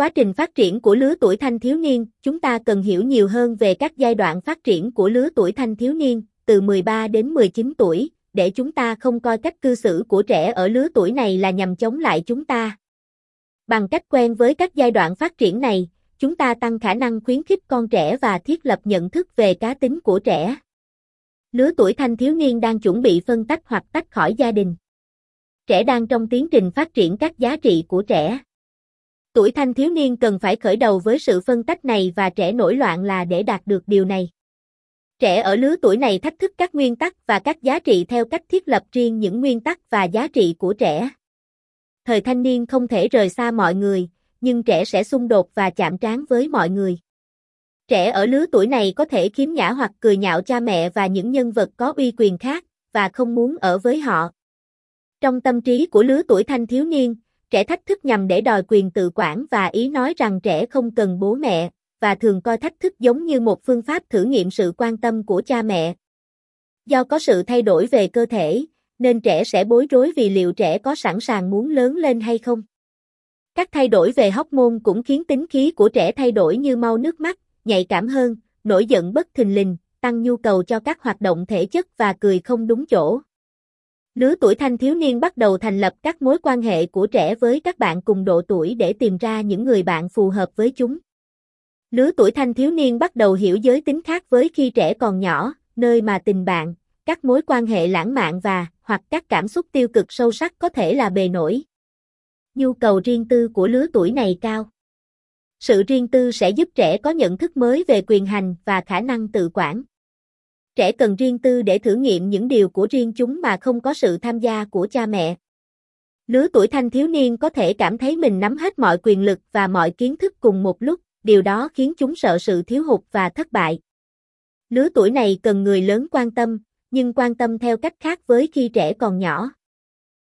Quá trình phát triển của lứa tuổi thanh thiếu niên, chúng ta cần hiểu nhiều hơn về các giai đoạn phát triển của lứa tuổi thanh thiếu niên, từ 13 đến 19 tuổi, để chúng ta không coi cách cư xử của trẻ ở lứa tuổi này là nhằm chống lại chúng ta. Bằng cách quen với các giai đoạn phát triển này, chúng ta tăng khả năng khuyến khích con trẻ và thiết lập nhận thức về cá tính của trẻ. Lứa tuổi thanh thiếu niên đang chuẩn bị phân tách hoặc tách khỏi gia đình. Trẻ đang trong tiến trình phát triển các giá trị của trẻ. Tuổi thanh thiếu niên cần phải khởi đầu với sự phân tách này và trẻ nổi loạn là để đạt được điều này. Trẻ ở lứa tuổi này thách thức các nguyên tắc và các giá trị theo cách thiết lập riêng những nguyên tắc và giá trị của trẻ. Thời thanh niên không thể rời xa mọi người, nhưng trẻ sẽ xung đột và chạm trán với mọi người. Trẻ ở lứa tuổi này có thể khiếm nhã hoặc cười nhạo cha mẹ và những nhân vật có uy quyền khác, và không muốn ở với họ. Trong tâm trí của lứa tuổi thanh thiếu niên, trẻ thách thức nhằm để đòi quyền tự quản và ý nói rằng trẻ không cần bố mẹ, và thường coi thách thức giống như một phương pháp thử nghiệm sự quan tâm của cha mẹ. Do có sự thay đổi về cơ thể, nên trẻ sẽ bối rối vì liệu trẻ có sẵn sàng muốn lớn lên hay không. Các thay đổi về hormone cũng khiến tính khí của trẻ thay đổi như mau nước mắt, nhạy cảm hơn, nổi giận bất thình lình, tăng nhu cầu cho các hoạt động thể chất và cười không đúng chỗ. Lứa tuổi thanh thiếu niên bắt đầu thành lập các mối quan hệ của trẻ với các bạn cùng độ tuổi để tìm ra những người bạn phù hợp với chúng. Lứa tuổi thanh thiếu niên bắt đầu hiểu giới tính khác với khi trẻ còn nhỏ, nơi mà tình bạn, các mối quan hệ lãng mạn và hoặc các cảm xúc tiêu cực sâu sắc có thể là bề nổi. Nhu cầu riêng tư của lứa tuổi này cao. Sự riêng tư sẽ giúp trẻ có nhận thức mới về quyền hành và khả năng tự quản. Trẻ cần riêng tư để thử nghiệm những điều của riêng chúng mà không có sự tham gia của cha mẹ. Lứa tuổi thanh thiếu niên có thể cảm thấy mình nắm hết mọi quyền lực và mọi kiến thức cùng một lúc, điều đó khiến chúng sợ sự thiếu hụt và thất bại. Lứa tuổi này cần người lớn quan tâm, nhưng quan tâm theo cách khác với khi trẻ còn nhỏ.